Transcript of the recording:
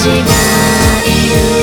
私がいる